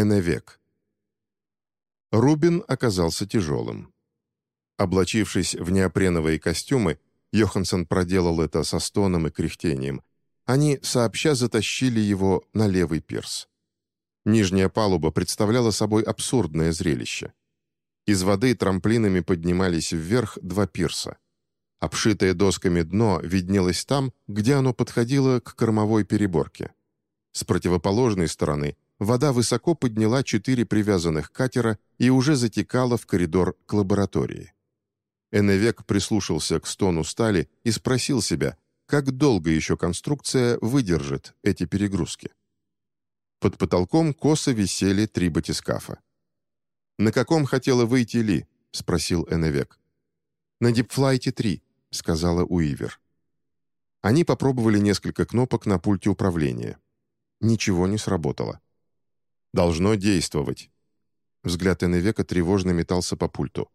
Эневек. Рубин оказался тяжелым. Облачившись в неопреновые костюмы, Йоханссон проделал это со стоном и кряхтением. Они сообща затащили его на левый пирс. Нижняя палуба представляла собой абсурдное зрелище. Из воды трамплинами поднимались вверх два пирса. Обшитое досками дно виднелось там, где оно подходило к кормовой переборке. С противоположной стороны вода высоко подняла четыре привязанных катера и уже затекала в коридор к лаборатории. Эневек прислушался к стону стали и спросил себя, как долго еще конструкция выдержит эти перегрузки. Под потолком косо висели три батискафа. «На каком хотела выйти Ли?» — спросил Эневек. «На Дипфлайте 3», — сказала Уивер. Они попробовали несколько кнопок на пульте управления. Ничего не сработало. «Должно действовать». Взгляд Эневека тревожно метался по пульту.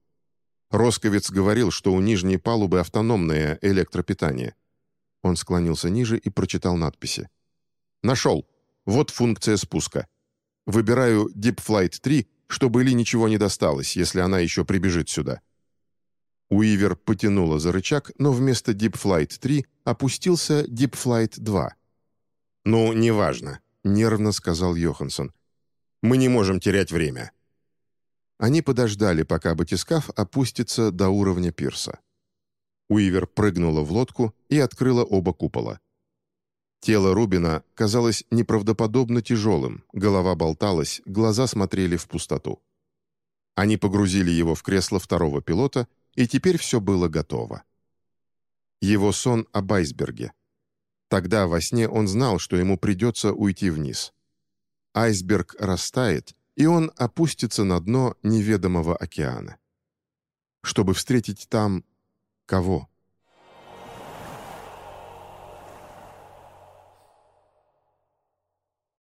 Росковец говорил, что у нижней палубы автономное электропитание. Он склонился ниже и прочитал надписи. «Нашел. Вот функция спуска. Выбираю Deep Flight 3, чтобы Ли ничего не досталось, если она еще прибежит сюда». Уивер потянула за рычаг, но вместо Deep Flight 3 опустился Deep Flight 2. «Ну, неважно», — нервно сказал Йоханссон. «Мы не можем терять время». Они подождали, пока батискаф опустится до уровня пирса. Уивер прыгнула в лодку и открыла оба купола. Тело Рубина казалось неправдоподобно тяжелым, голова болталась, глаза смотрели в пустоту. Они погрузили его в кресло второго пилота, и теперь все было готово. Его сон об айсберге. Тогда во сне он знал, что ему придется уйти вниз. Айсберг растает, и он опустится на дно неведомого океана. Чтобы встретить там... кого?